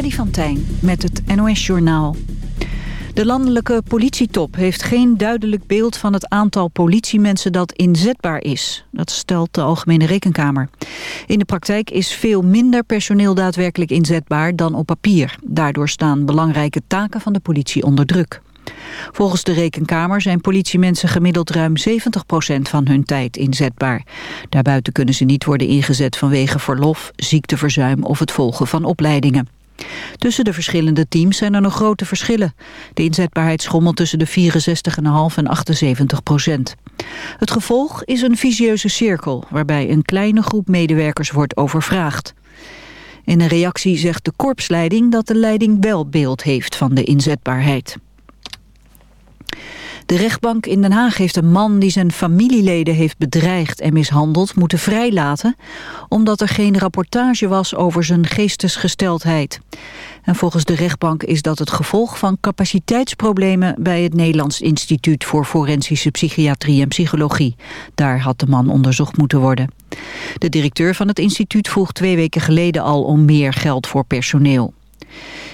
Freddy van met het NOS-journaal. De landelijke politietop heeft geen duidelijk beeld van het aantal politiemensen dat inzetbaar is. Dat stelt de Algemene Rekenkamer. In de praktijk is veel minder personeel daadwerkelijk inzetbaar dan op papier. Daardoor staan belangrijke taken van de politie onder druk. Volgens de Rekenkamer zijn politiemensen gemiddeld ruim 70% van hun tijd inzetbaar. Daarbuiten kunnen ze niet worden ingezet vanwege verlof, ziekteverzuim of het volgen van opleidingen. Tussen de verschillende teams zijn er nog grote verschillen. De inzetbaarheid schommelt tussen de 64,5 en 78 procent. Het gevolg is een visieuze cirkel... waarbij een kleine groep medewerkers wordt overvraagd. In een reactie zegt de korpsleiding dat de leiding wel beeld heeft van de inzetbaarheid. De rechtbank in Den Haag heeft een man die zijn familieleden heeft bedreigd en mishandeld moeten vrijlaten, omdat er geen rapportage was over zijn geestesgesteldheid. En volgens de rechtbank is dat het gevolg van capaciteitsproblemen bij het Nederlands Instituut voor Forensische Psychiatrie en Psychologie. Daar had de man onderzocht moeten worden. De directeur van het instituut vroeg twee weken geleden al om meer geld voor personeel.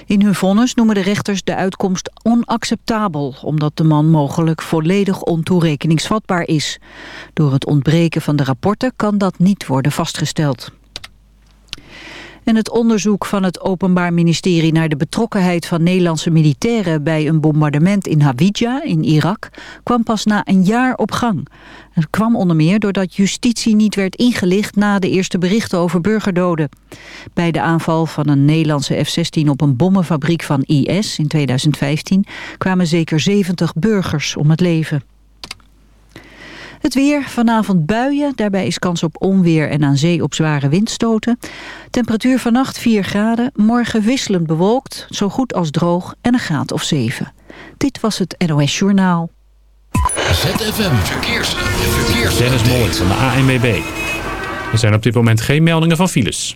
In hun vonnis noemen de rechters de uitkomst onacceptabel... omdat de man mogelijk volledig ontoerekeningsvatbaar is. Door het ontbreken van de rapporten kan dat niet worden vastgesteld. En het onderzoek van het Openbaar Ministerie naar de betrokkenheid van Nederlandse militairen bij een bombardement in Hawija in Irak kwam pas na een jaar op gang. Het kwam onder meer doordat justitie niet werd ingelicht na de eerste berichten over burgerdoden. Bij de aanval van een Nederlandse F-16 op een bommenfabriek van IS in 2015 kwamen zeker 70 burgers om het leven. Het weer, vanavond buien, daarbij is kans op onweer en aan zee op zware windstoten. Temperatuur vannacht 4 graden, morgen wisselend bewolkt, zo goed als droog en een graad of 7. Dit was het NOS Journaal. ZFM Verkeers. Verkeers. Dennis Mollet van de ANWB. Er zijn op dit moment geen meldingen van files.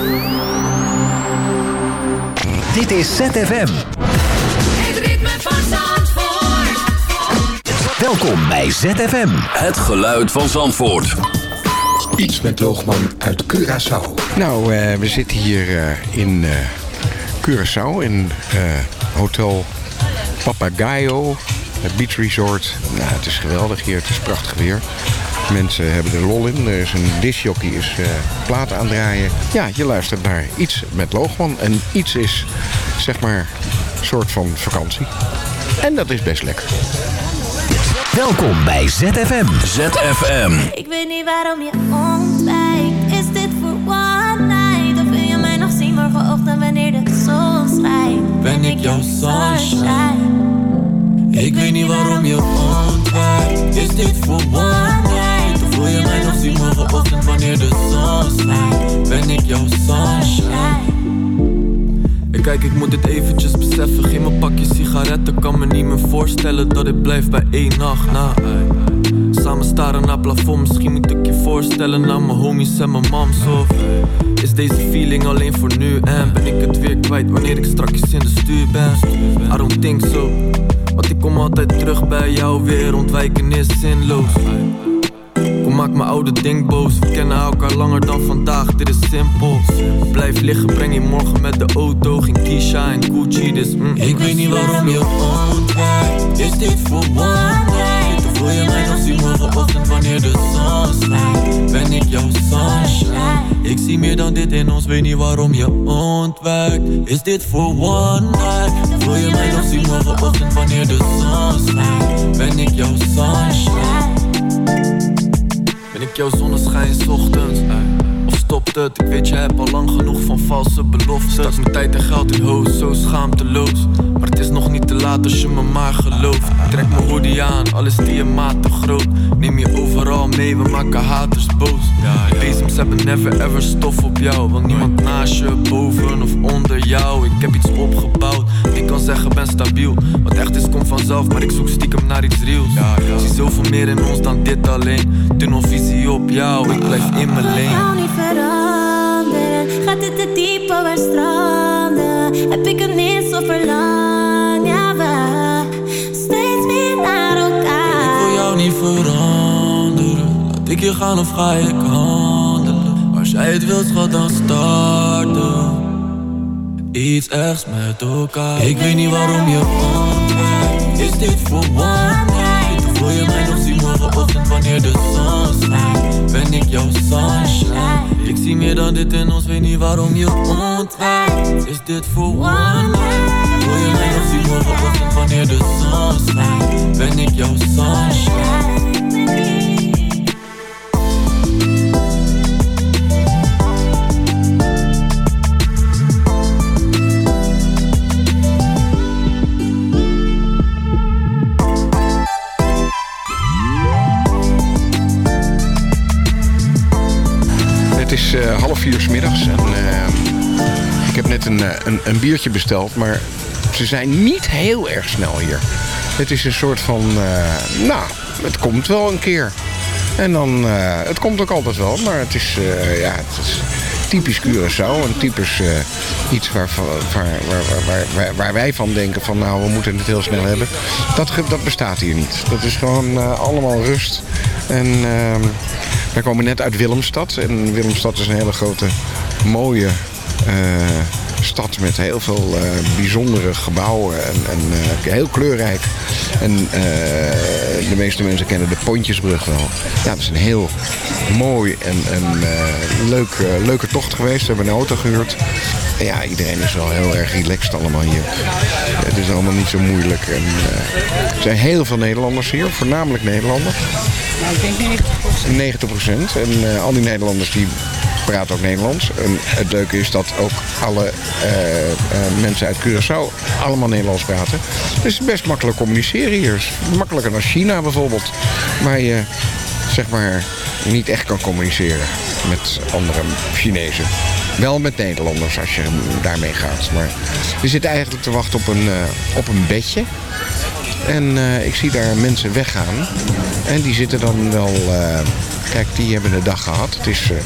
Dit is ZFM. Het ritme van Zandvoort. Welkom bij ZFM. Het geluid van Zandvoort. Iets met Loogman uit Curaçao. Nou, eh, we zitten hier eh, in eh, Curaçao in eh, Hotel Papagayo. Het beach resort. Nou, het is geweldig hier. Het is prachtig weer. Mensen hebben er lol in. Er is een discjockey is eh platen aan het draaien. Ja, je luistert naar iets met Loogman. En iets is, zeg maar, een soort van vakantie. En dat is best lekker. Welkom bij ZFM. ZFM. Ik weet niet waarom je ontwijkt. Is dit voor one night? Of wil je mij nog zien morgenochtend wanneer de zon schijnt? Ben ik jouw sunshine? Ik weet niet waarom je ontwijkt Is dit voor one wil je mij nog zien morgenochtend wanneer de zon schijnt? Ben ik jouw sunshine? Ik Kijk, ik moet dit eventjes beseffen. Geen mijn pakje sigaretten, kan me niet meer voorstellen dat ik blijf bij één nacht. Nou, samen staren naar plafond. Misschien moet ik je voorstellen aan mijn homies en mijn mams. Of is deze feeling alleen voor nu? En ben ik het weer kwijt wanneer ik strakjes in de stuur ben? I don't think so. Want ik kom altijd terug bij jou weer. Ontwijken is zinloos. Kom maak mijn oude ding boos We kennen elkaar langer dan vandaag, dit is simpel Blijf liggen, breng je morgen met de auto Geen Kisha en Gucci, dus mm. Ik weet niet waarom je ontwijkt Is dit voor one night? Wil je mij nog zien morgenochtend wanneer de zon schijnt? Ben ik jouw sunshine? Ik zie meer dan dit in ons, weet niet waarom je ontwijkt Is dit voor one night? Wil je mij nog zien morgenochtend wanneer de zon schijnt? Ben ik jouw sunshine? Jouw zonneschijn ochtends? Of stopt het? Ik weet je hebt al lang genoeg van valse beloftes. Stak mijn tijd en geld in hoos, zo schaamteloos. Maar het is nog niet te laat als je me maar gelooft. Trek mijn hoodie aan, al is die een maat te groot. Neem je overal mee, we maken haters boos. Bezems hebben never ever stof op jou. Want niemand naast je, boven of onder jou. Ik heb iets opgebouwd, ik kan zeggen ben stabiel. Wat echt is komt vanzelf, maar ik zoek stiekem naar iets reals Zie zoveel meer in ons dan dit alleen. Tunnelvisie op jou, ik blijf in mijn lane Gaat dit te diep over stranden? Heb ik het niet zo verlang? Ja, we steeds meer naar elkaar. Ik wil jou niet veranderen. Laat ik je gaan of ga ik handelen? Als jij het wilt schat dan starten. Iets ergs met elkaar. Ik weet niet waarom je ontwijkt Is dit voor one night? Wil je mij nog zien morgenochtend wanneer de zon schijnt? Ben ik jouw sunshine? Ik zie meer dan dit in ons, weet niet waarom je ontwijkt Is dit voor one night? Wil je mij nog zien morgenochtend wanneer de zon schijnt? Ben ik jouw sunshine? Vier middags en eh, ik heb net een, eh, een, een biertje besteld, maar ze zijn niet heel erg snel hier. Het is een soort van, eh, nou, het komt wel een keer. En dan, het komt ook altijd wel, maar het is, ja, het is typisch Curaçao. En typisch iets waar, waar, waar, waar, wij van denken van, nou, we moeten het heel snel hebben. Dat, dat bestaat hier niet. Dat is gewoon allemaal rust. En ehm, wij komen net uit Willemstad. En Willemstad is een hele grote, mooie eh, stad met heel veel eh, bijzondere gebouwen en, en eh, heel kleurrijk. En de meeste mensen kennen de Pontjesbrug wel. Ja, dat is een heel mooi en, leuk, leuke tocht geweest. We hebben een auto gehuurd. Ja, iedereen is wel heel erg relaxed allemaal hier. Het is allemaal niet zo moeilijk. En, er zijn heel veel Nederlanders hier, voornamelijk Nederlanders. Nou, ik denk 90 90 procent. En eh, al die Nederlanders die praten ook Nederlands. En het leuke is dat ook alle eh, eh, mensen uit Curaçao allemaal Nederlands praten. Dus het is best makkelijk communiceren hier. Makkelijker dan China bijvoorbeeld. Waar je zeg maar niet echt kan communiceren met andere Chinezen. Wel met Nederlanders als je daarmee gaat. Maar we zitten eigenlijk te wachten op een, op een bedje. En eh, ik zie daar mensen weggaan. En die zitten dan wel... eh, kijk, die hebben de dag gehad. Het is, eh,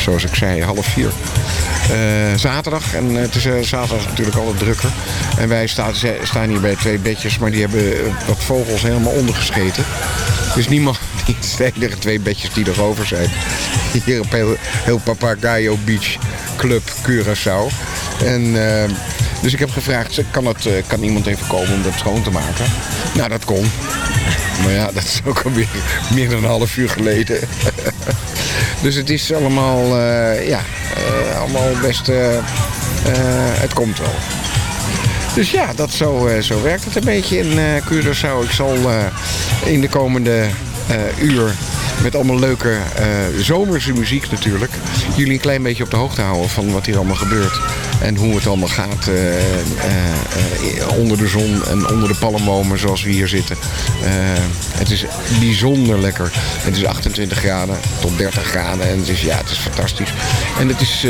zoals ik zei, half vier. Zaterdag. En het is zaterdag natuurlijk altijd drukker. En wij staan, staan hier bij twee bedjes. Maar die hebben wat vogels helemaal ondergescheten. Dus niemand... Die enige twee bedjes die er over zijn. Hier op heel, heel Papagayo Beach Club Curaçao. En... dus ik heb gevraagd, kan, het, eh, kan iemand even komen om dat schoon te maken? Nou, dat kon. Maar ja, dat is ook alweer meer dan een half uur geleden. dus het is allemaal, eh, ja, eh, allemaal best, het komt wel. Dus ja, dat zo, zo werkt het een beetje in Curaçao. Ik zal in de komende uur met allemaal leuke zomerse muziek natuurlijk... jullie een klein beetje op de hoogte houden van wat hier allemaal gebeurt. En hoe het allemaal gaat eh, eh, eh, onder de zon en onder de palmbomen zoals we hier zitten. Het is bijzonder lekker. Het is 28 graden tot 30 graden en het is, ja, het is fantastisch. En het is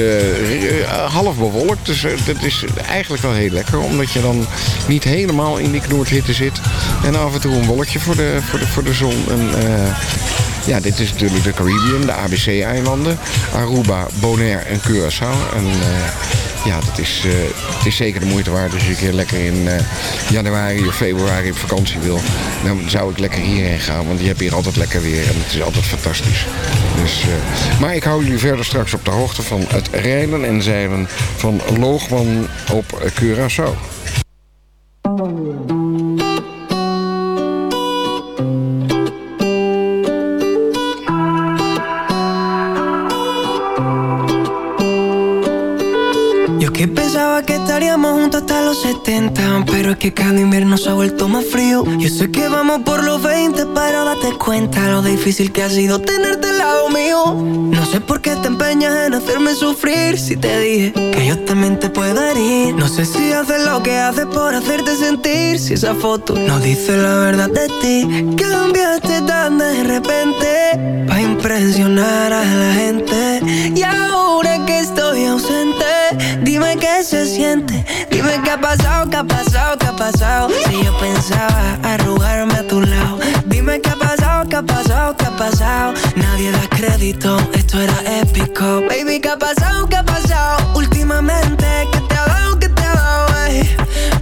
half bewolkt, dus dat is eigenlijk wel heel lekker. Omdat je dan niet helemaal in die knoordhitte zit. En af en toe een wolkje voor de, voor de, voor de zon. En, ja, dit is natuurlijk de Caribbean, de ABC-eilanden. Aruba, Bonaire en Curaçao. En ja, dat is, eh, het is zeker de moeite waard als je een keer lekker in eh, januari of februari op vakantie wil. Dan zou ik lekker hierheen gaan, want je hebt hier altijd lekker weer en het is altijd fantastisch. Dus, eh, maar ik hou jullie verder straks op de hoogte van het rijden en zeilen van Loogman op Curaçao. Que estaríamos juntos hasta los 70 Pero es que cada invierno se ha vuelto más frío. Yo sé que vamos por los 20 Pero date cuenta lo difícil que ha sido tenerte al lado mío. No sé por qué te empeñas en hacerme sufrir. Si te dije que yo también te puedo herir. No sé si haces lo que haces por hacerte sentir. Si esa foto no dice la verdad de ti. Cambiaste tan de repente Pa' impresionar a la gente. Y ahora que estoy ausente Dime qué se siente. Dime qué ha pasado, qué ha pasado, qué ha pasado. Si yo pensaba arrugarme a tu lado pasado, Nadie da crédito, esto era épico. Baby, qué ha pasado, qué ha pasado? Últimamente, ¿qué te?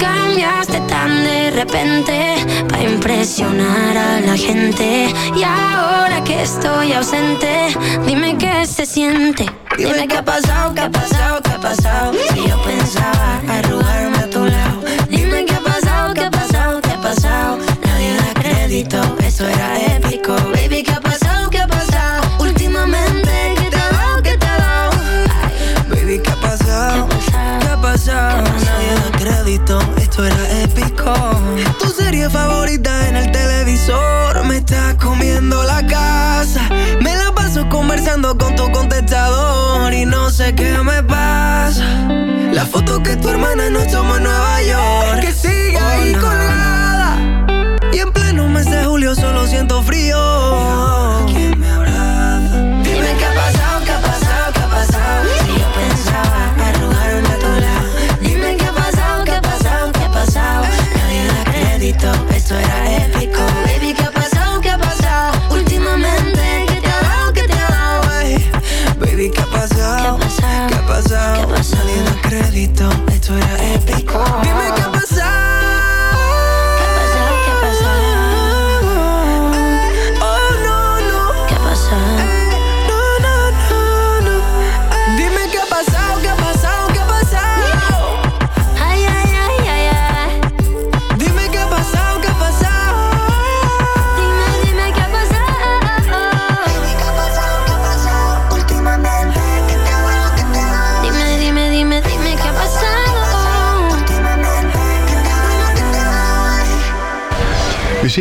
Cambiaste tan de repente para impresionar a la gente. Y ahora que estoy ausente, dime qué se siente. Dime qué ha pasado, qué ha pasado, qué ha pasado Si yo pensaba arrugarme serie favorita en el televisor. Me está comiendo la casa. Me la paso conversando con tu contestador Y no sé qué me pasa. La foto que tu hermana nos tomó en Nueva York. Que sigue ahí colgada. Y en pleno mes de julio solo siento frío crédito, esto era épico. Baby, qué ha pasado, qué ha pasado? Últimamente, ¿qué te ha dado, qué te ha dado, ey? Baby, qué ha pasado, qué ha pasado? Nadie da crédito, esto era épico. Dime qué ha pasado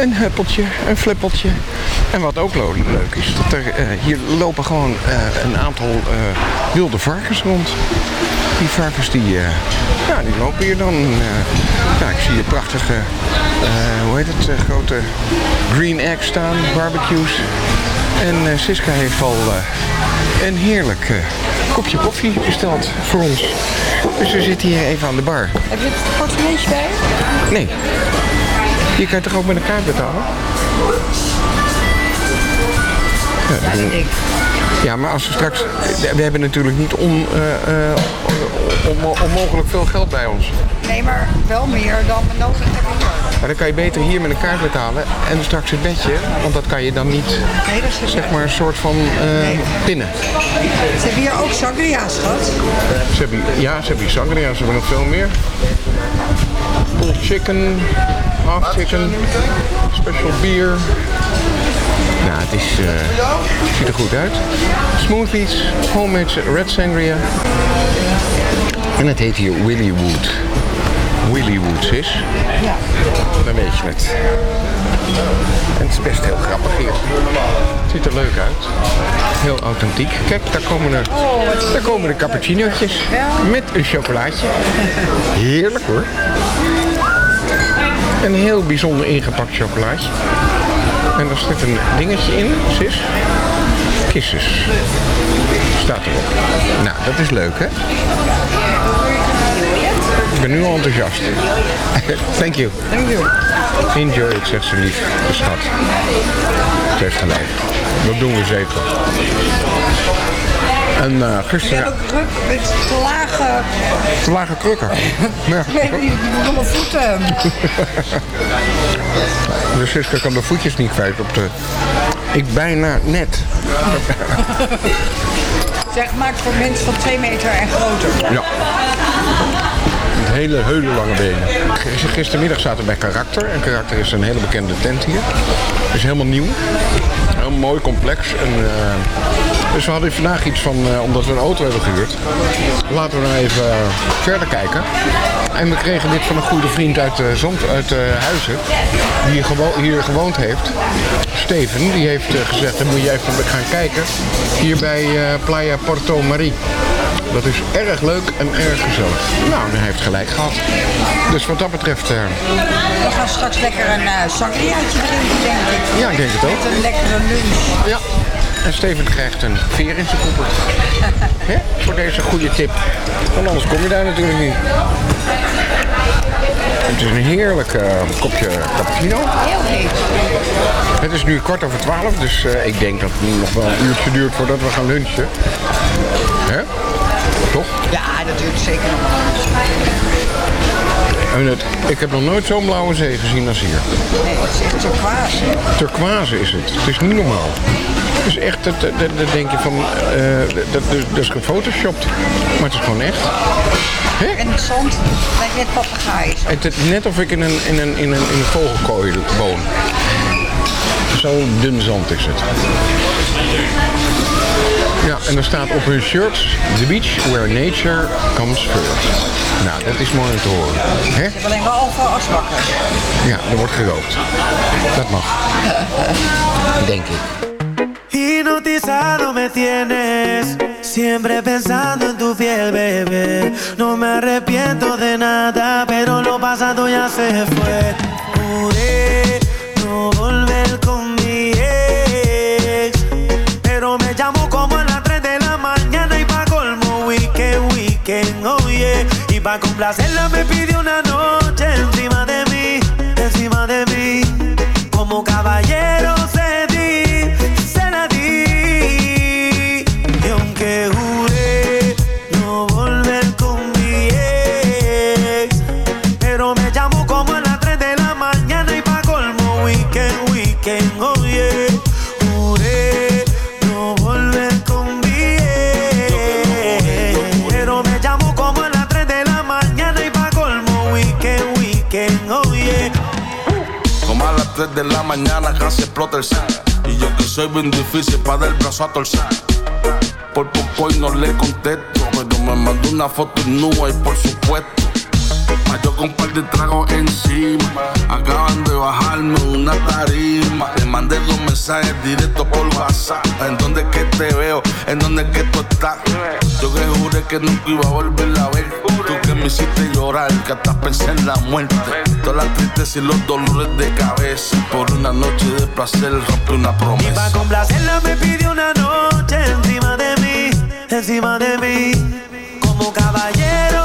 een huppeltje, een flippeltje. En wat ook leuk is, dat er eh, hier lopen gewoon eh, een aantal eh, wilde varkens rond. Die varkens die, ja, die lopen hier dan. ja, ik zie hier prachtige, hoe heet het, grote green eggs staan, barbecues. En Siska heeft al een heerlijk kopje koffie besteld voor ons. Dus we zitten hier even aan de bar. Heb je het portemonneetje bij? Nee, Hier kan je toch ook met een kaart betalen? Ja, dat ja, maar als we straks... We hebben natuurlijk niet on, eh, eh, on- onmogelijk veel geld bij ons. Nee, maar wel meer dan we nodig hebben hier. Maar dan kan je beter hier met een kaart betalen en straks het bedje. Want dat kan je dan niet, Nee, dat is zeg maar, een soort van eh, pinnen. Ze hebben hier ook sangria, schat. Ze hebben, ja, ze hebben hier sangria, ze hebben nog veel meer. Pulled chicken, half chicken, special beer. Nou, het is, eh, ziet er goed uit. Smoothies, homemade red sangria. En het heet hier Willy Wood. Willy Wood is. Ja. Dan weet je het. En het is best heel grappig hier. Het ziet er leuk uit. Heel authentiek. Kijk, daar komen de, daar komen de cappuccino'tjes. Met een chocolaatje. Heerlijk hoor. Een heel bijzonder ingepakt chocolaatje. En er zit een dingetje in, sis. Kisses. Staat erop. Nou, dat is leuk hè? Ik ben nu al enthousiast. Thank you. Thank you. Enjoy it, zegt ze lief. De schat. Ze heeft gelijk. Dat doen we zeker. En uh, Je gisteren... met te lage... Te lage krukken. Ja. Niet, die mijn voeten. Dus Siska kan de voetjes niet kwijt op de... Ik bijna net. Zeg, maakt voor mensen van 2 meter en groter. Ja. Met hele, hele lange benen. Gistermiddag zaten we bij Karakter. En Karakter is een hele bekende tent hier. Is helemaal nieuw. Heel mooi complex. En, eh, dus we hadden vandaag iets van, eh, omdat we een auto hebben gehuurd. Laten we nou even eh, verder kijken. En we kregen dit van een goede vriend uit, uh, Zond, uit eh, Huizen. Die hier, gewo- hier gewoond heeft. Steven, die heeft eh, gezegd, dan moet je even gaan kijken. Hier bij eh, Playa Porto Marie. Dat is erg leuk en erg gezellig. Nou, hij heeft gelijk gehad. Dus wat dat betreft, eh, We gaan straks lekker een uh, sangriaatje drinken, denk ik. ja, ik denk het ook. Met een lekkere lunch. Ja. En Steven krijgt een veer in zijn koepel. Voor deze goede tip. Want anders kom je daar natuurlijk niet. Het is een heerlijk eh, kopje cappuccino. Heel heet. Het is nu kwart over twaalf, dus eh, ik denk dat het nog wel een uurtje duurt voordat we gaan lunchen. Hè? Toch? Ja, dat duurt zeker nog wel. En het, ik heb nog nooit zo'n blauwe zee gezien als hier. Nee, het is echt turquoise. Turquoise is het. Het is niet normaal. Het is echt, dat, dat, denk je van, eh, dat, dat, is gefotoshopt. Maar het is gewoon echt. En het zand, dat je het papegaai is. Het is net of ik in een, in een, in een, in een vogelkooi woon. Zo dun zand is het. Ja, en er staat op hun shirts, the beach where nature comes first. Nou, dat is mooi om te horen. Hè? Je hebt alleen wel alfa asbakken. Ja, er wordt gerookt. Dat mag. Denk ik. Hipnotizado me tienes, siempre pensando en tu piel, bebé. No me arrepiento de nada, pero lo pasado ya se fue. Juré pa' complacerla me pidió una noche encima de mí, encima de mí. Como caballero se di, se la di. Y aunque 3 de la mañana casi explota el set. Y yo que soy bien difícil para dar el brazo a torcer. Por poco y no le contesto. Pero me mandó una foto nua y por supuesto. Yo con un par de tragos encima. Acaban de bajarme una tarima. Mandé dos mensajes directos por WhatsApp. En donde es que te veo, en donde es que tú estás. Yo que juré que nunca iba a volver a ver. Tú que me hiciste llorar, que hasta pensé en la muerte. Todas las tristezas y los dolores de cabeza. Por una noche de placer rompí una Y pa' promesa. complacerla me pidió una noche encima de mí, encima de mí. Como caballero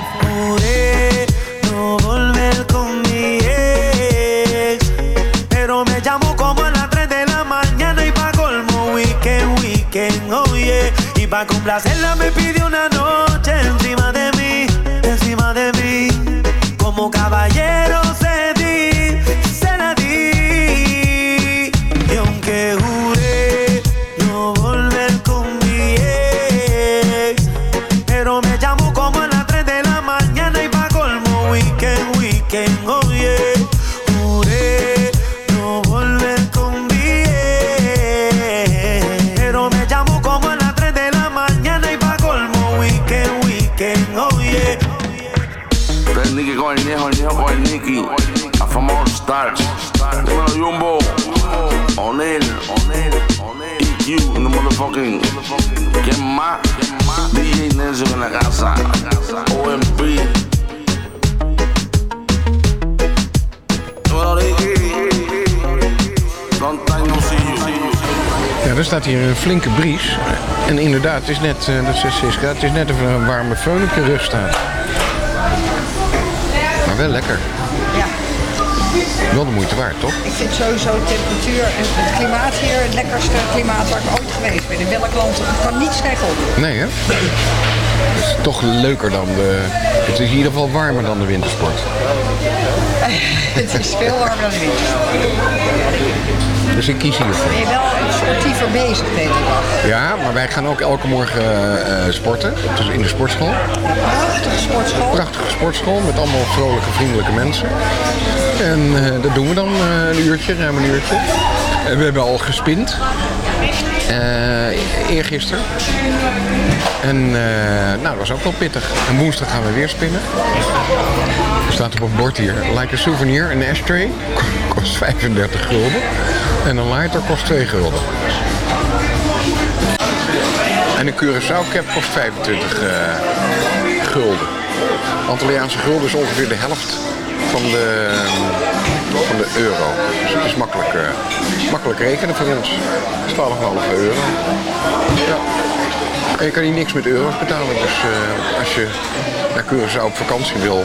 Pa' complacerla me pidió una noche encima de mí, encima de mí. Como caballero ¿Quién más? DJ Nelson en la casa. OMP. Ja, er staat hier een flinke bries. En inderdaad, is net, eh, dat is Siska, het is net of er een warme föhn op je rug staat. Maar wel lekker. Wel de moeite waard, toch? Ik vind sowieso temperatuur en het klimaat hier het lekkerste klimaat waar ik ooit geweest ben. In welk land ik kan niet slecht op. Nee, hè? Het is toch leuker dan de... Het is in ieder geval warmer dan de wintersport. het is veel warmer dan de winter. Dus ik kies hiervoor. Ben je wel sportiever bezig de hele dag. Ja, maar wij gaan ook elke morgen eh, sporten. Dus in de sportschool. Prachtige sportschool. Prachtige sportschool met allemaal vrolijke, vriendelijke mensen. En eh, dat doen we dan eh, een uurtje, ruim een uurtje. En we hebben al gespind. Eh eergisteren. En eh, nou, dat was ook wel pittig. En woensdag gaan we weer spinnen. Er staat op een bord hier. Like a souvenir, een ashtray. Kost 35 gulden. En een lighter kost 2 gulden. En een Curaçao cap kost 25 eh, gulden. Antilliaanse gulden is ongeveer de helft van de, van de euro. Dus het is makkelijk, eh, makkelijk rekenen voor ons. 12,5 euro. Ja. En je kan hier niks met euro's betalen. Dus eh, als je naar Curaçao op vakantie wil,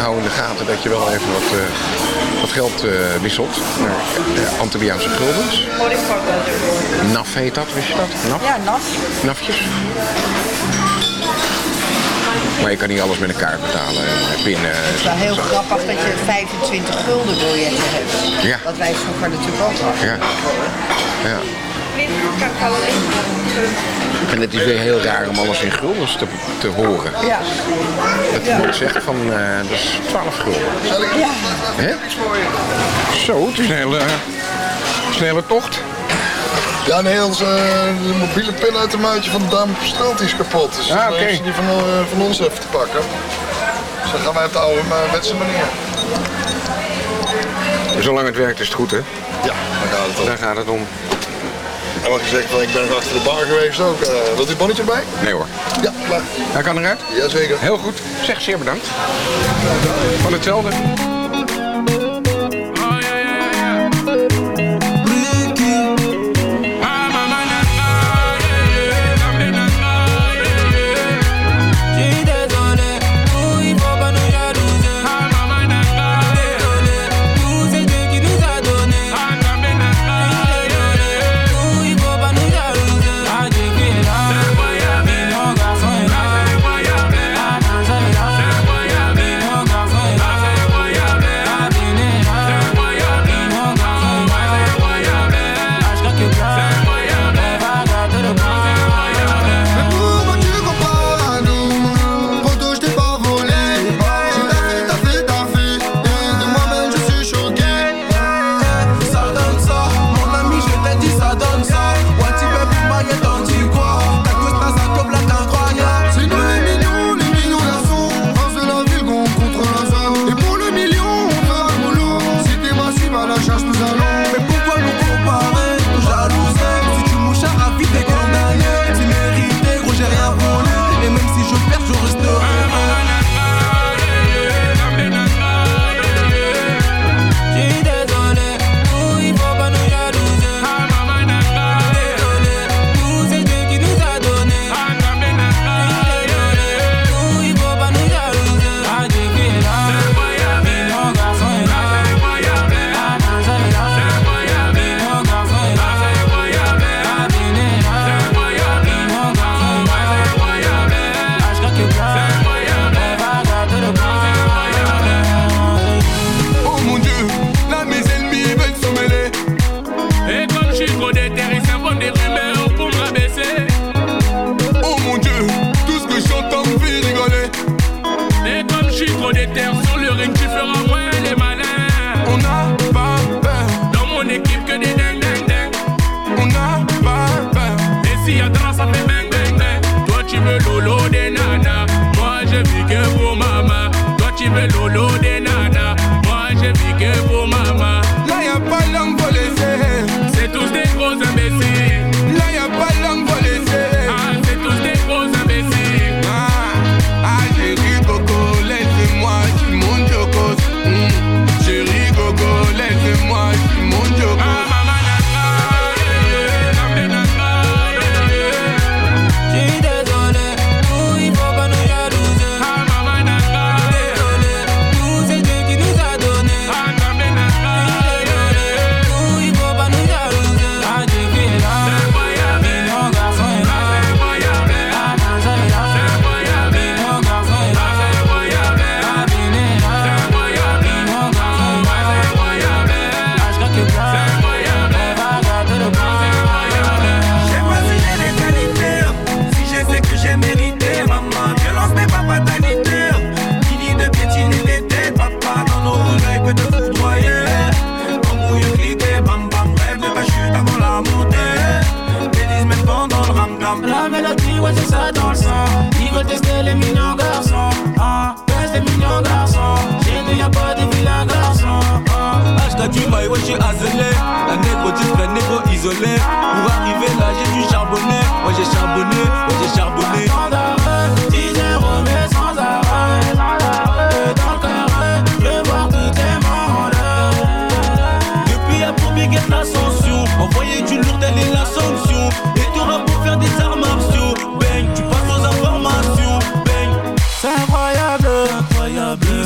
hou in de gaten dat je wel even wat, eh, wat geld eh, wisselt naar Antilliaanse guldens. NAF heet dat, wist je dat? NAF? Ja, nat. Nafjes. Maar je kan niet alles met een kaart betalen en eh, pinnen. Het is wel heel grappig dat je 25 gulden biljetten hebt. Ja. Wat wij vroeger natuurlijk ook hadden. Ja. ja. En het is weer heel raar om alles in guldens te, te horen. Ja. Dat je wordt zegt van, eh, dat is 12 gulden. Ja. Hè? Zo, het is een hele, hele tocht. Ja, nee, onze de mobiele pinautomaatje van de dame op het strand die is kapot. Dus Ah, oké. heeft ze die van, eh, van ons even te pakken. Dus dan gaan wij op de oude maar wetse manier. Zolang het werkt is het goed, hè? Ja, daar gaat het om. Daar gaat het om. En wat gezegd, van, ik ben achter de bar geweest ook. Eh, wilt u een bonnetje erbij? Nee hoor. Ja, klaar. Hij kan eruit? Jazeker. Heel goed. Zeg, zeer bedankt. Van hetzelfde.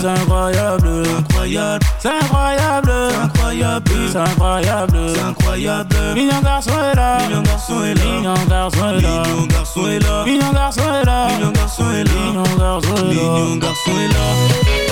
C'est incroyable, incroyable, c'est incroyable, incroyable, c'est incroyable. c'est incroyable. Mignon garçon est là, Mignon garçon est là. mignon garçon est là, Mignon garçon est là. mignon garçon est là, Mignon garçon est là. mignon garçon est là. Mignon garçon est là.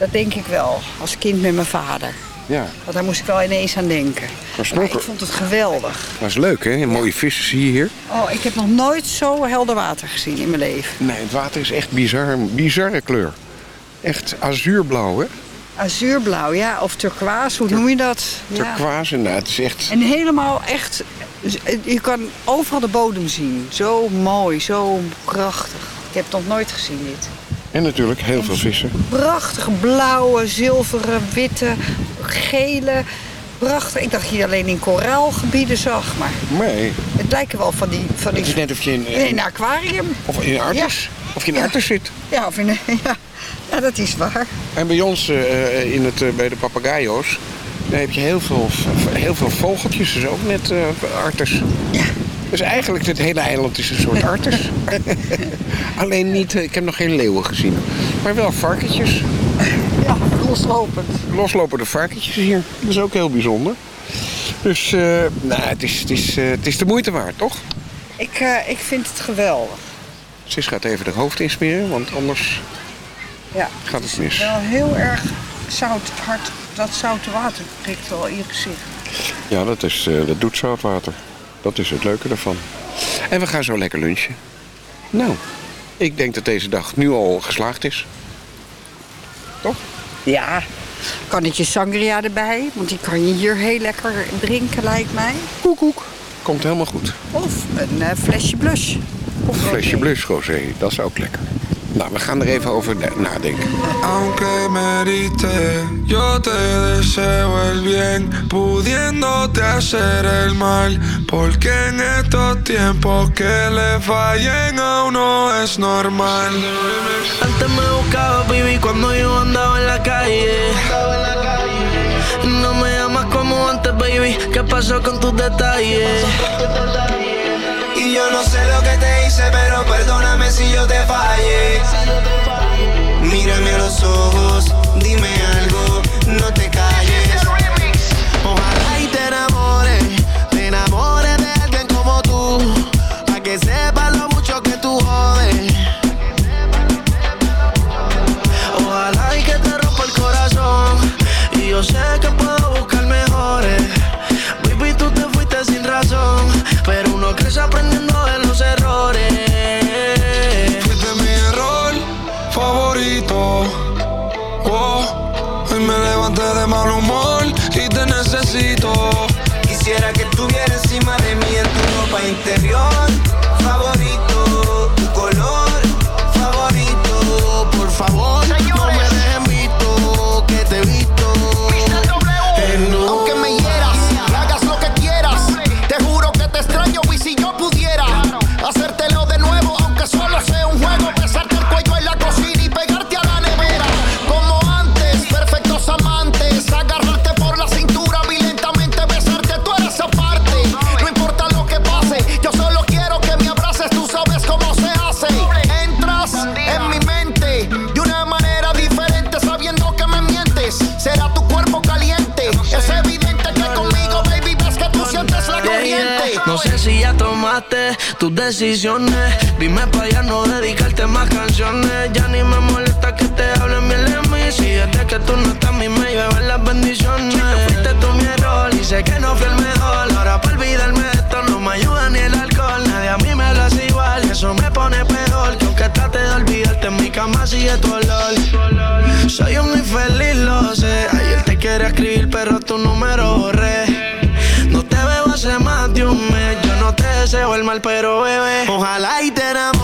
Dat denk ik wel. Als kind met mijn vader. Ja. Want daar moest ik wel ineens aan denken. Maar ik vond het geweldig. Is leuk, hè? Mooie vissen zie je hier. Oh, ik heb nog nooit zo helder water gezien in mijn leven. Nee, het water is echt bizar, een bizarre kleur. Echt azuurblauw, hè? Azuurblauw, ja. Of turquoise, hoe noem je dat? Ja. Turquoise, nou, het is echt... En helemaal echt... Je kan overal de bodem zien. Zo mooi, zo prachtig. Ik heb het nog nooit gezien, dit. En natuurlijk heel veel vissen. Prachtige blauwe, zilveren, witte, gele. Prachtig. Ik dacht dat je alleen in koraalgebieden zag, maar Nee, het lijken wel van die... Van die het is net of je in, in een aquarium. of in een artis, of je in een artis zit. Ja, of in een, ja. ja, dat is waar. En bij ons eh, in het, eh, bij de papagayo's, daar heb je heel veel, heel veel vogeltjes. Dus ook net eh arters. Ja. Dus eigenlijk het hele eiland is een soort arters. Alleen niet, eh, ik heb nog geen leeuwen gezien. Maar wel varkentjes. Ja, loslopend. Loslopende varkentjes hier. Dat is ook heel bijzonder. Dus eh, nou, het, is, het, is, eh, het is de moeite waard, toch? Ik, ik vind het geweldig. Sis gaat even de hoofd insmeren, want anders Ja. gaat het mis. Wel heel erg zout, hard. Dat zoute water prikt wel in je gezicht. Ja, dat, is, dat doet zoutwater. Dat is het leuke ervan. En we gaan zo lekker lunchen. Nou, ik denk dat deze dag nu al geslaagd is. Toch? Ja, kannetje sangria erbij. Want die kan je hier heel lekker drinken, lijkt mij. Koek. Komt helemaal goed. Of een eh, flesje blush. Of een flesje blush rosé, dat is ook lekker. Nou, we gaan er even over nadenken. Aunque merite, yo te deseo el bien, pudiéndote hacer el mal, porque en estos tiempos que le fallen a uno es normal. Antes me buscaba, baby, cuando yo andaba en la calle. No me amas como antes, baby, ¿qué pasó con tus detalles? Y yo no sé lo que te hice, pero perdóname No te veo hace más de un mes. Yo no te deseo el mal, pero bebé, ojalá y te enamoré.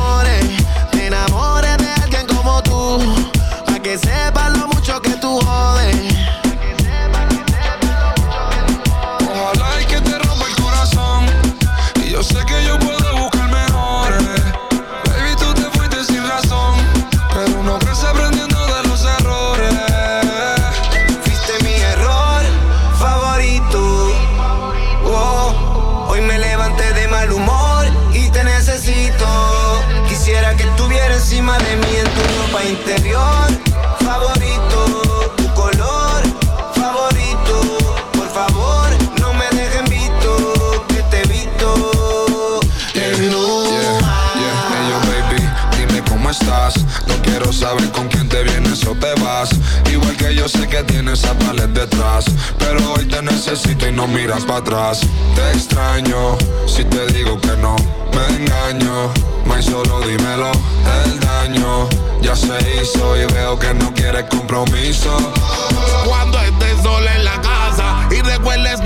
que tiene esa detrás. Pero hoy te necesito y no miras para atrás. Te extraño si te digo que no. Me engaño, más solo dímelo. El daño ya se hizo y veo que no quieres compromiso. Cuando estés sola en la casa y recuerdes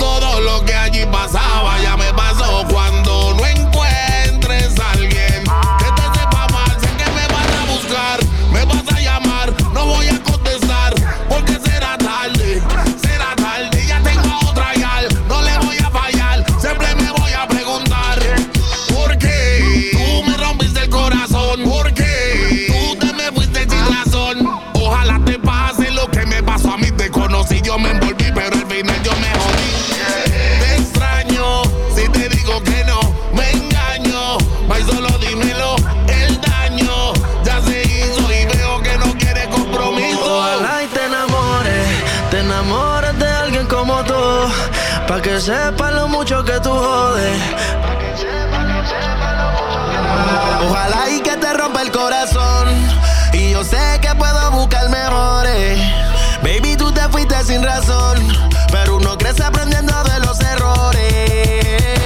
sepa lo mucho que tú jodes. Ojalá y que te rompa el corazón. Y yo sé que puedo buscar mejores. Baby, tú te fuiste sin razón. Pero uno crece aprendiendo de los errores.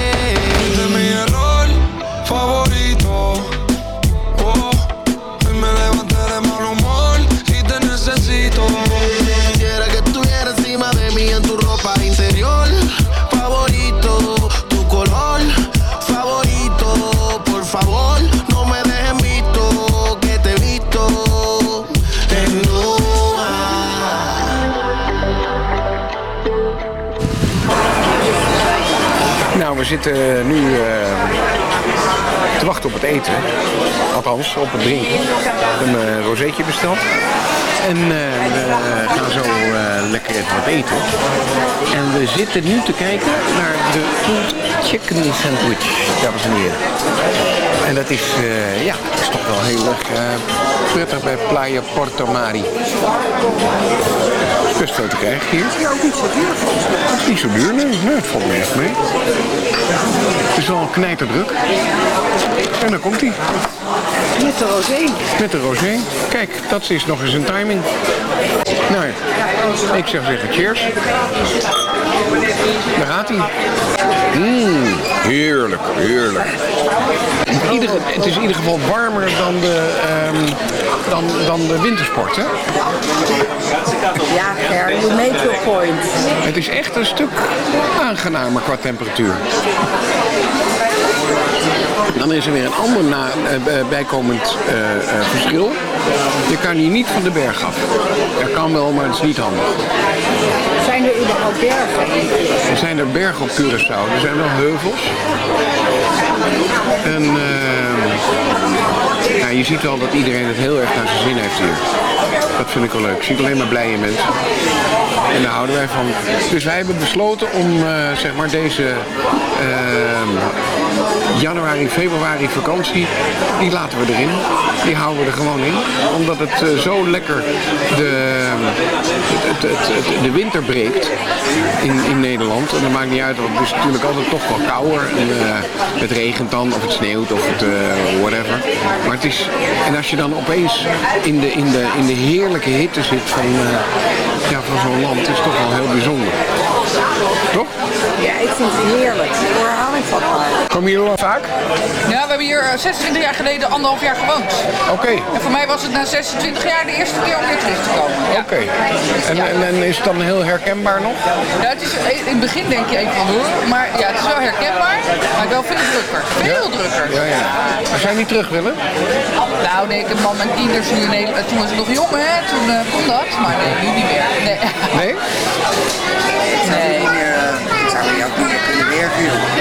Zitten nu eh, te wachten op het eten. Althans, op het drinken. We hebben een rozeetje besteld. En eh, we gaan zo eh, lekker wat eten. En we zitten nu te kijken naar de Pulled Chicken Sandwich, dames en heren. En dat is, eh, ja, is toch wel heel erg eh, prettig bij Playa Porto Mari. Is best veel te krijgen hier. Ja, ook niet zo duur volgens mij. Niet zo duur, nee. nee het valt me echt mee. Het is wel een knijterdruk. En dan komt hij. Met de rosé. Met de rosé. Kijk, dat is nog eens een timing. Nou, ja, ik zou zeggen cheers. Daar gaat hij. Mmm, heerlijk, heerlijk. Ieder, het is in ieder geval warmer dan de, ehm, dan, dan de wintersport, hè? Ja, Ger, you make your point. Het is echt een stuk aangenamer qua temperatuur. Dan is er weer een ander na, eh, eh, bijkomend eh, verschil. Je kan hier niet van de berg af. Er kan wel, maar het is niet handig. Zijn er überhaupt bergen? Er zijn er bergen op Curaçao. Er zijn wel heuvels. En eh, ja, je ziet wel dat iedereen het heel erg naar zijn zin heeft hier. Dat vind ik wel leuk. Je ziet alleen maar blije mensen. En daar houden wij van. Dus wij hebben besloten om eh, zeg maar deze ehm, januari, februari vakantie, die laten we erin. Die houden we er gewoon in. Omdat het eh, zo lekker de, het, het, de winter breekt in, in Nederland. En dat maakt niet uit, want het is natuurlijk altijd toch wel kouder. En, eh, het regent dan, of het sneeuwt, of het eh, whatever. Maar het is, en als je dan opeens in de, in de, in de heerlijke hitte zit van, ja, van zo'n land, is het toch wel heel bijzonder. Toch? Ik vind het heerlijk. Ik van. Komen jullie al vaak? Ja, we hebben hier eh, 26 jaar geleden anderhalf jaar gewoond. Oké. En voor mij was het na 26 jaar de eerste keer om weer terug te komen. Ja. Oké. En, en, en is het dan heel herkenbaar nog? Ja, het is, in het begin denk je even van, "Huh?" maar ja, het is wel herkenbaar, maar wel veel drukker. Veel drukker. Ja, ja. Als jij niet terug willen? Nou nee, ik heb man en kinders nu in Nederland. Toen was ik nog jong hè, toen eh, kon dat, maar nee, nu niet meer. Nee? Nee? Nee. Ik zou hier ook niet meer kunnen werken, joh.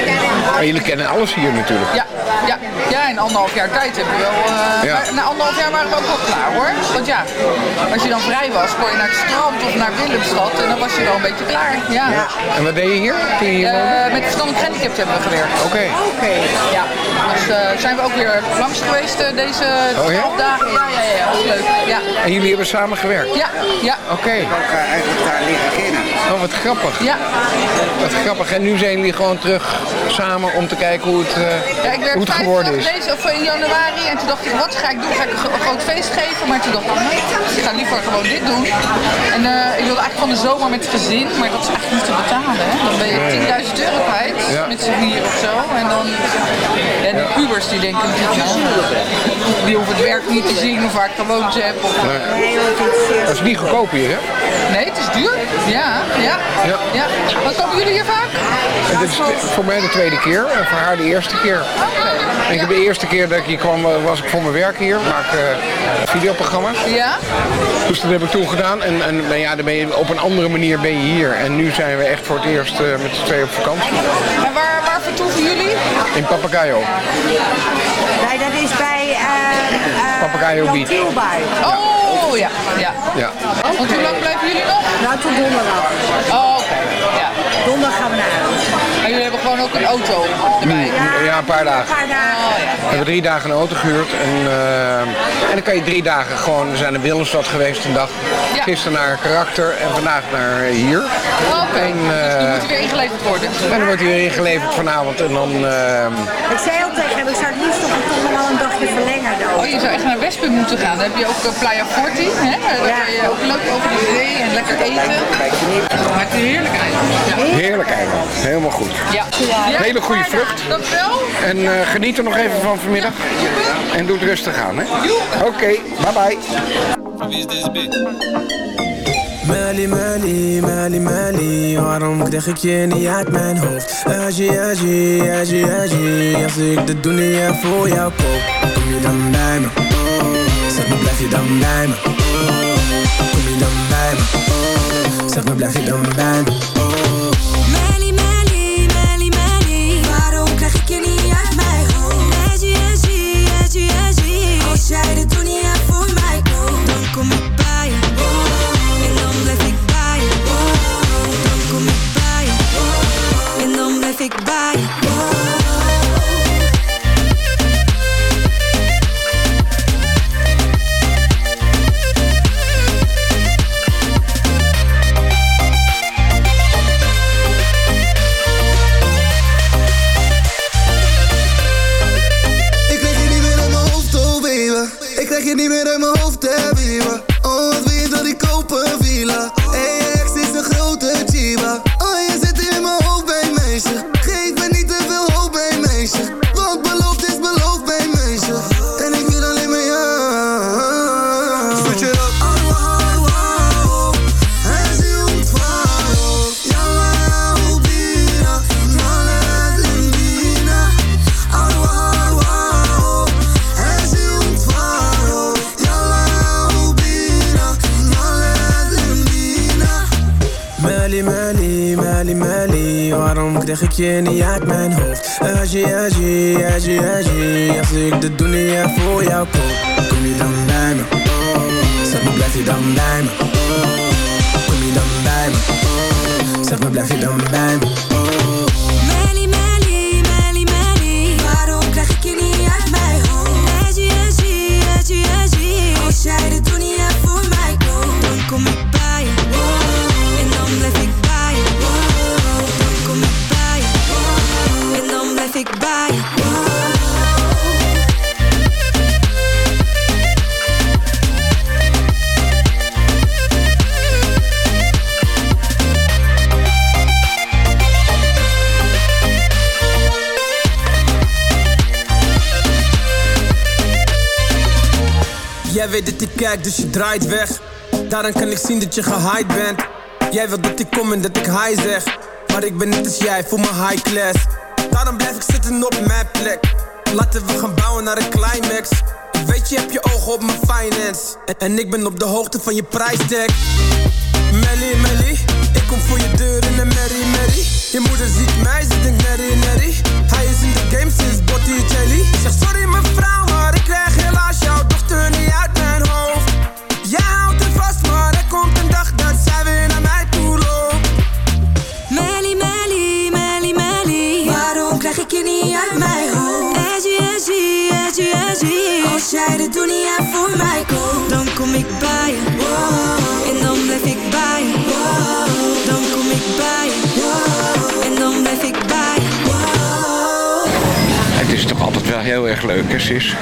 Maar jullie kennen alles hier natuurlijk. Ja, ja, ja, in anderhalf jaar tijd hebben we wel. eh, Ja. maar na anderhalf jaar waren we ook wel klaar hoor. Want ja, als je dan vrij was, kon je naar het strand of naar Willemstad en dan was je wel een beetje klaar. Ja. En wat deed je hier? Je hier? Eh, met verstandelijk gehandicapten hebben we gewerkt. Oké. Oké. Ja, dus eh, zijn we ook weer langs geweest deze Oh, ja? twaalf dagen. Ja, ja, ja, was leuk. Ja, En jullie hebben samen gewerkt? ja, ja. Oké. Ook eh, eigenlijk daar leren kennen. Oh, wat grappig. Ja. Wat grappig. En nu zijn jullie gewoon terug samen om te kijken hoe het, eh, Ja, ik werd hoe het 50 geworden is. deze, of in januari en toen dacht ik, wat ga ik doen? Ga ik een gro- groot feest geven? Maar toen dacht ik, nee, ik ga liever gewoon dit doen. En eh, ik wilde eigenlijk van de zomer met het gezin, maar dat is eigenlijk niet te betalen. Hè? Dan ben je Nee. 10.000 euro kwijt Ja. met z'n vier of zo. En dan, en de pubers die denken nou, die hoeven het werk niet te zien of waar ik gewoond heb. Of, Dat is niet goedkoop hier, hè? Nee, is duur. Ja, ja, Ja. ja. Wat komen jullie hier vaak? En dit is voor mij de tweede keer en voor haar de eerste keer. En ik heb de eerste keer dat ik hier kwam, eh, was ik voor mijn werk hier. Maak eh, videoprogramma's. Ja? Dus dat heb ik toen gedaan. En, en nou ja, dan ben je, op een andere manier ben je hier. En nu zijn we echt voor het eerst eh, met z'n tweeën op vakantie. En waar, waar vertoeven jullie? In Papagayo. Nee, dat is bij uh, Papagayo Beach. Oh, ja, ja. Ja. Want hoe lang blijven jullie nog? Nou, tot donderdag. Oh, oké. Ja. Donderdag gaan we naar huis. En jullie hebben gewoon ook een auto erbij? Ja, een paar dagen. Een paar dagen. Oh, We hebben drie dagen een auto gehuurd. En, eh, en dan kan je drie dagen gewoon... We zijn in Willemstad geweest een dag. Ja. Gisteren naar Karakter en vandaag naar hier. Oh, Oké, En, dus eh, die moet weer ingeleverd worden. En dan wordt hij weer ingeleverd vanavond. En dan... ehm, Ik zei al tegen hem, ik zou het liefst toch toch nog wel een dagje Oh, je zou echt naar Westpunt moeten gaan. Dan heb je ook eh, Playa Forti. Hè? Dan Ja. kan je ook leuk over de zee en lekker eten. Maar het is heerlijk eigenlijk. Ja. heerlijk eiland. Helemaal goed. Ja. Hele goede vlucht. Dankjewel. En eh, geniet er nog even van vanmiddag. En doe het rustig aan, hè? Oké, bye bye. مالي مالي مالي مالي. عرم داخل كيني عتمان هوف أجي أجي أجي أجي. يا صيك الدنيا فوق يا كوب. كمي دم دايما. سر مبلا في دم دايما. كمي دم دايما. سر مبلا في دم دايما Shout it to je niet uit mijn hoofd? Agie, agie, agie, agie Als ik de dunia voor jou koop Kom je dan bij me? Oh, zeg maar blijf je dan bij me? Oh, kom je dan bij me? Zeg maar blijf je dan bij me? Kijk, dus je draait weg. Daaraan kan ik zien dat je gehyped bent. Jij wilt dat ik kom en dat ik hi zeg. Maar ik ben net als jij, voel me high class. Daarom blijf ik zitten op mijn plek. Laten we gaan bouwen naar een climax. Weet je hebt je ogen op mijn finance. En, ik ben op de hoogte van je prijstag. Melly, Melly, ik kom voor je deur in een Mary, Mary. Je moeder ziet mij, ze denkt Mary, Mary. Hij is in de game sinds Botticelli. Zeg sorry mevrouw, maar ik krijg helaas jouw dochter niet uit edgy. Als jij de dunia voor mij koopt, dan kom altijd wel heel erg leuk, Sis?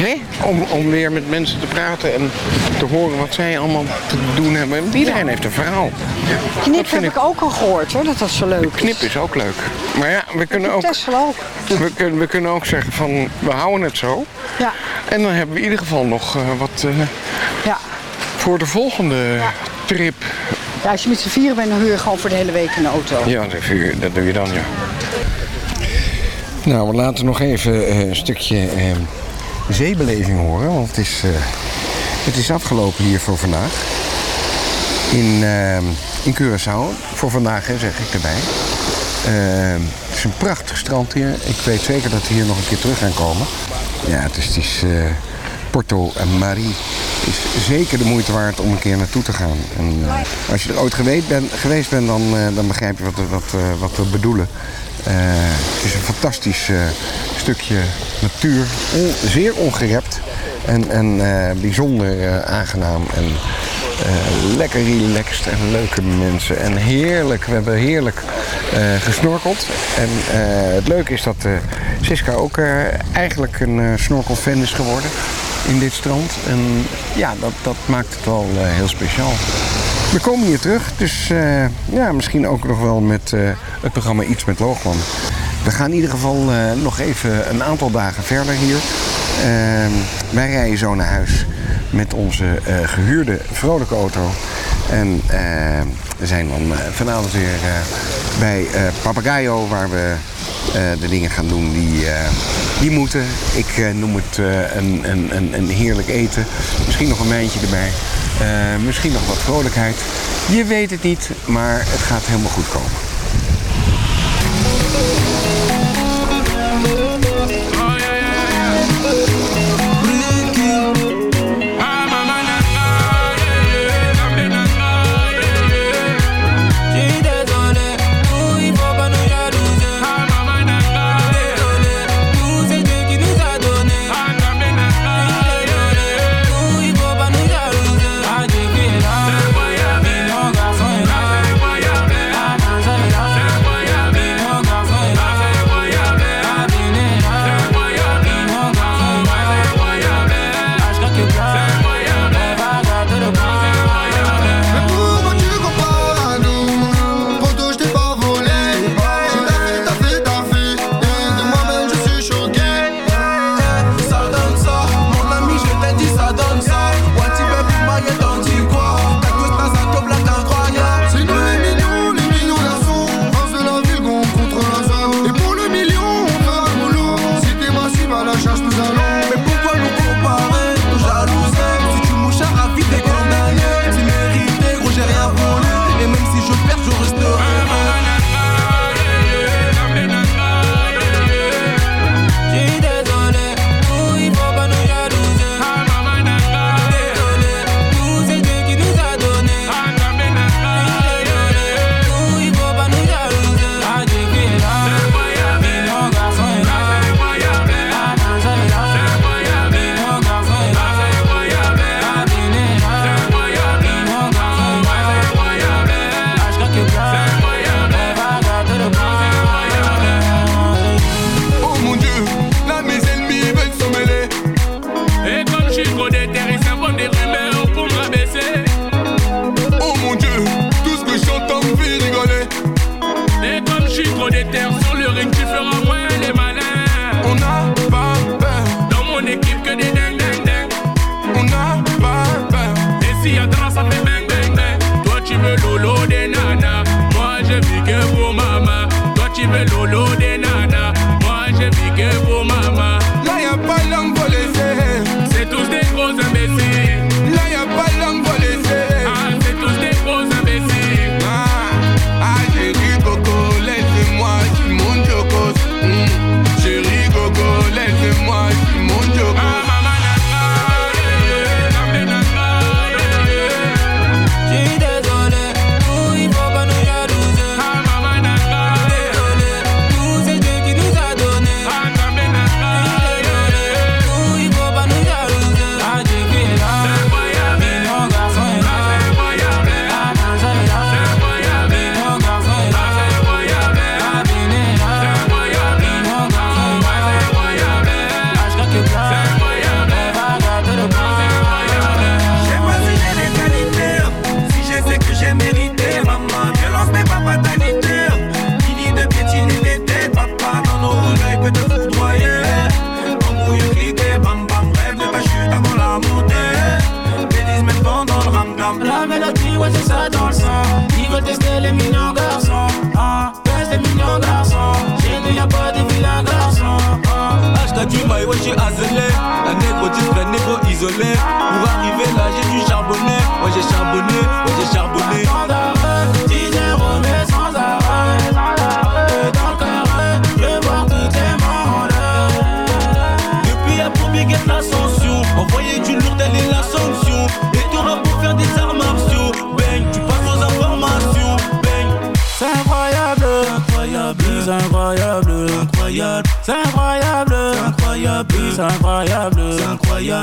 Hè? Om, om weer met mensen te praten en te horen wat zij allemaal te doen hebben. Iedereen heeft een verhaal. Knip heb ik ook al gehoord hoor, dat dat zo leuk is. Knip is ook leuk. Maar ja, we kunnen ook, ook. we kunnen, we kunnen ook zeggen van, we houden het zo. Ja. En dan hebben we in ieder geval nog eh, wat eh, Ja. voor de volgende trip. ja, als je met z'n vieren bent, dan huur je gewoon voor de hele week een auto. Ja, dat dat doe je dan, ja. Nou, we laten nog even eh, een stukje eh, zeebeleving horen. Want het is, eh, het is afgelopen hier voor vandaag. In, eh, in Curaçao. Voor vandaag, zeg ik erbij. Eh, het is een prachtig strand hier. Ik weet zeker dat we hier nog een keer terug gaan komen. Ja, het is, het is eh, Porto Marie. is zeker de moeite waard om een keer naartoe te gaan. En, als je er ooit geweest bent, geweest bent dan, dan begrijp je wat, wat, eh, wat we bedoelen. Eh, het is een fantastisch eh, stukje natuur. Zeer ongerept. En, en eh, bijzonder aangenaam. En lekker relaxed en leuke mensen. En heerlijk, we hebben heerlijk gesnorkeld. En het leuke is dat Siska ook eigenlijk een snorkelfan is geworden in dit strand. En ja, dat, dat maakt het wel heel speciaal. We komen hier terug, dus eh, ja, misschien ook nog wel met eh, het programma Iets met Loogman. We gaan in ieder geval eh, nog even een aantal dagen verder hier. Ehm, wij rijden zo naar huis met onze eh, gehuurde vrolijke auto. En eh, we zijn dan eh, vanavond weer eh, bij eh Papagayo, waar we de dingen gaan doen die, die moeten. Ik noem het een, een, een, heerlijk eten. Misschien nog een mijntje erbij. Misschien nog wat vrolijkheid. Je weet het niet, maar het gaat helemaal goed komen. Je vis que pour maman. Toi, tu veux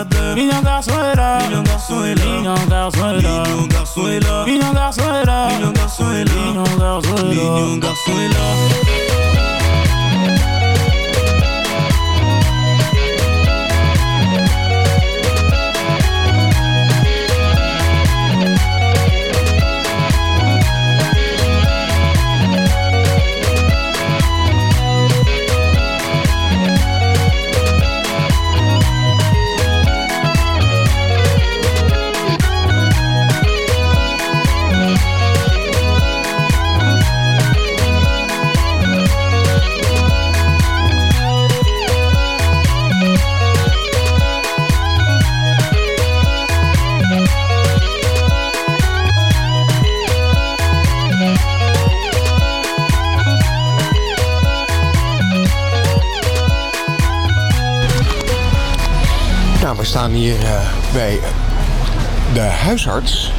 incroyable. Mignon garçon est là, Mignon garçon est là. mignon garçon est là, Mignon garçon est là. mignon garçon est là, Mignon garçon est là. mignon garçon est là. Mignon garçon est là. Hier eh, bij de huisarts.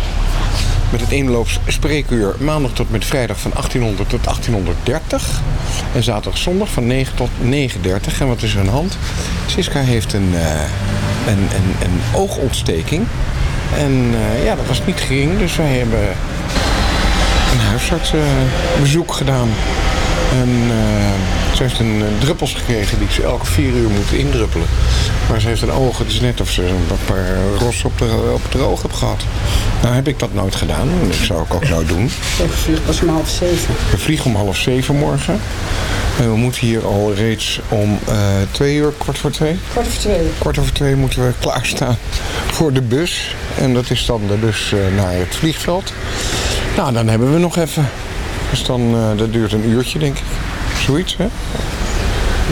Met het inloops spreekuur maandag tot met vrijdag van 1800 tot 1830. En zaterdag zondag van 9 tot 9.30. En wat is er aan hand? Siska heeft een, eh, een, een, een oogontsteking. En eh, ja, dat was niet gering. Dus wij hebben een huisartsbezoek gedaan. En ze heeft een eh, druppels gekregen die ze elke vier uur moet indruppelen. Maar ze heeft een oog, het is net of ze een paar rossen op de, op het oog heeft gehad. Nou heb ik dat nooit gedaan. En dat zou ik ook nooit doen. Ik vlieg pas om half zeven. We vliegen om half zeven morgen. En we moeten hier al reeds om eh, twee uur, kwart voor twee. Kwart over twee. Kwart over twee moeten we klaarstaan voor de bus. En dat is dan de bus eh, naar het vliegveld. Nou, dan hebben we nog even. Dus dan, eh, dat duurt een uurtje, denk ik. Zoiets, hè?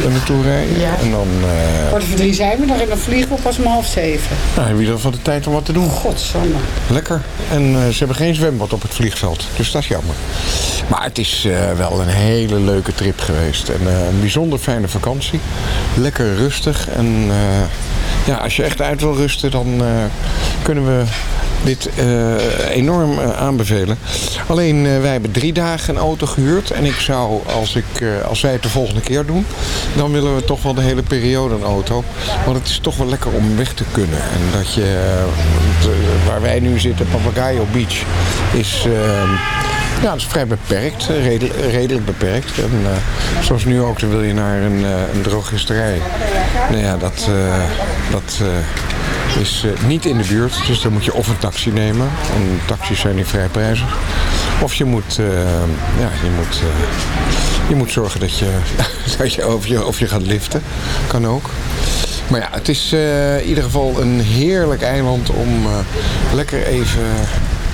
Er naartoe rijden. Ja. En dan eh, Kwart over drie zijn we nog en dan vliegen we pas om half zeven. nou, hebben we dan van de tijd om wat te doen. Godsamme. Lekker. En eh, ze hebben geen zwembad op het vliegveld. Dus dat is jammer. Maar het is eh, wel een hele leuke trip geweest. En een bijzonder fijne vakantie. Lekker rustig. En ja, als je echt uit wil rusten, dan kunnen we dit eh, enorm eh, aanbevelen. Alleen eh, wij hebben drie dagen een auto gehuurd. En ik zou, als, ik, als wij het de volgende keer doen, dan willen we toch wel de hele periode een auto. Want het is toch wel lekker om weg te kunnen. En dat je, waar wij nu zitten, Papagayo Beach, is... ja, dat is vrij beperkt, redelijk, beperkt. En, zoals nu ook, dan wil je naar een, eh, een drogisterij. Nou ja, dat, dat is eh, niet in de buurt. Dus dan moet je of een taxi nemen. En taxis zijn niet vrij prijzig. Of je moet, eh, ja, je moet, eh, Je moet zorgen dat je, dat je, of, je, of je gaat liften. Kan ook. Maar ja, het is in ieder geval een heerlijk eiland om lekker even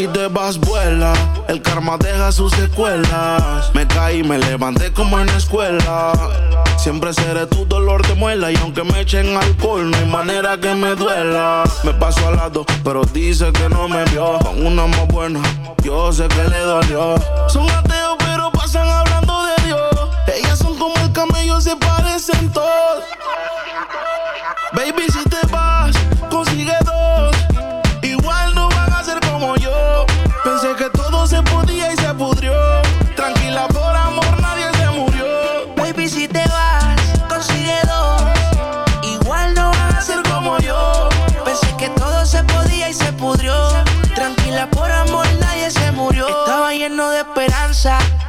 Si te vas, vuela. El karma deja sus secuelas. Me caí, me levanté como en la escuela. Siempre seré tu dolor de muela. Y aunque me echen alcohol, no hay manera que me duela. Me paso al lado, pero dice que no me vio. Con una más buena, yo sé que le dolió. Son ateos, pero pasan hablando de Dios. Ellas son como el camello, se parecen todos. Baby, si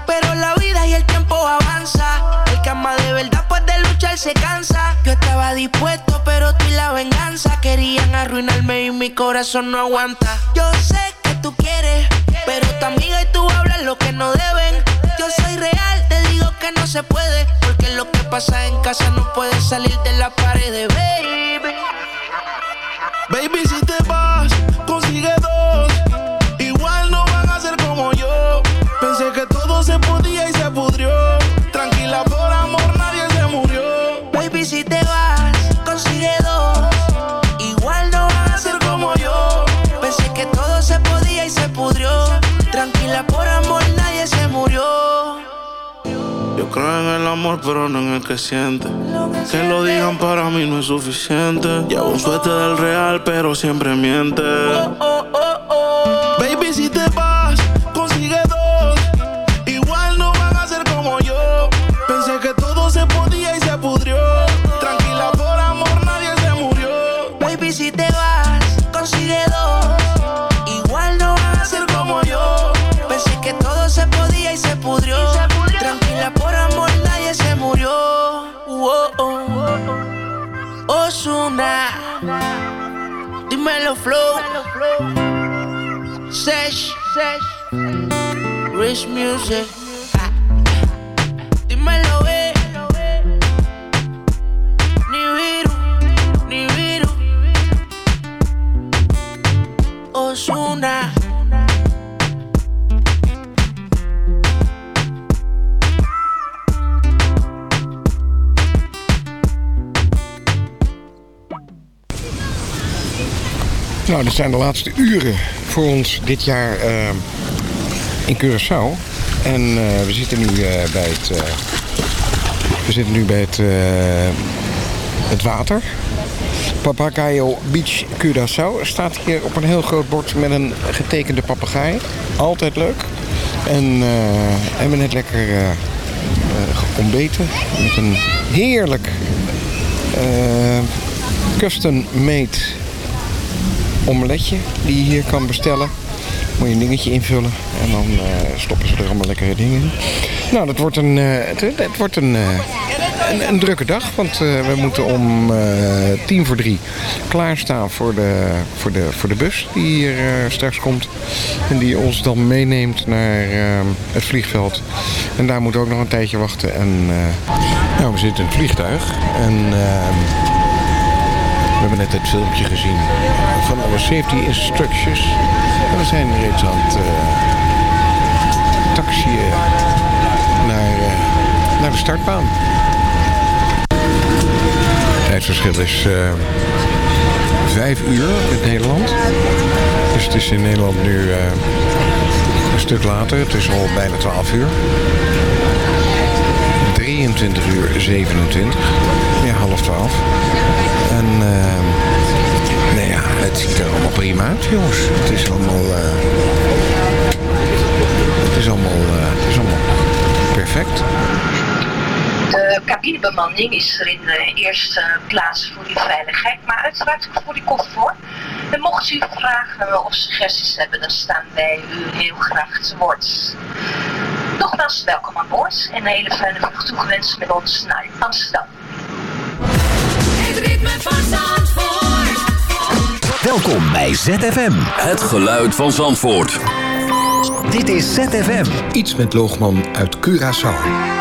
pero la vida y el tiempo avanza. El que ama de verdad pues de luchar se cansa. Yo estaba dispuesto, pero tú y la venganza querían arruinarme y mi corazón no aguanta. Yo sé que tú quieres, pero tu amiga y tú hablan lo que no deben. Yo soy real, te digo que no se puede, porque lo que pasa en casa no puede salir de la pared, baby. Baby, si te vas, consigue dos. Todo se podía y se pudrió. Tranquila, por amor nadie se murió. Baby, si te vas, consigue dos. Igual no van a ser como yo. Pensé que todo se podía y se pudrió. Tranquila, por amor nadie se murió. Yo creo en el amor, pero no en el que siente. Que lo digan para mí no es suficiente. Llevo un suéter del real, pero siempre miente. Baby, Eh. Nou, dit zijn de laatste uren voor ons dit jaar eh, in Curaçao. En eh, we zitten nu eh, bij het, eh, we zitten nu bij het, eh, het water. Papagayo Beach Curaçao staat hier op een heel groot bord met een getekende papegaai. Altijd leuk. En eh, we hebben net lekker eh, eh, ontbeten met een heerlijk eh custom-made omeletje die je hier kan bestellen. Moet je dingetje invullen en dan eh, stoppen ze er allemaal lekkere dingen in. Nou, dat wordt een, eh, het, het wordt een, eh, een, een drukke dag, want we moeten om tien voor drie klaarstaan voor de, voor de, voor de bus die hier straks komt. En die ons dan meeneemt naar het vliegveld. En daar moeten we ook nog een tijdje wachten. En, nou, we zitten in het vliegtuig en... we hebben net het filmpje gezien van alle safety instructions. En we zijn reeds aan het uh, taxiën naar, eh, naar de startbaan. Het tijdsverschil is eh, vijf uur in Nederland. Dus het is in Nederland nu een stuk later. Het is al bijna 12 uur. 23 uur 27. Ja, half 12. En uh, nou ja, het ziet er allemaal prima uit, jongens. Het is allemaal... eh, het is allemaal, eh, het is perfect. De cabinebemanning is er in de eerste plaats voor die veiligheid, maar uiteraard ook voor die comfort. En mocht u vragen of suggesties hebben, dan staan wij u heel graag te woord. Nogmaals, welkom aan boord en een hele fijne vlucht toegewenst met ons naar Amsterdam. Van Zandvoort. Welkom bij ZFM. Het geluid van Zandvoort. Dit is ZFM. Iets met Loogman uit Curaçao.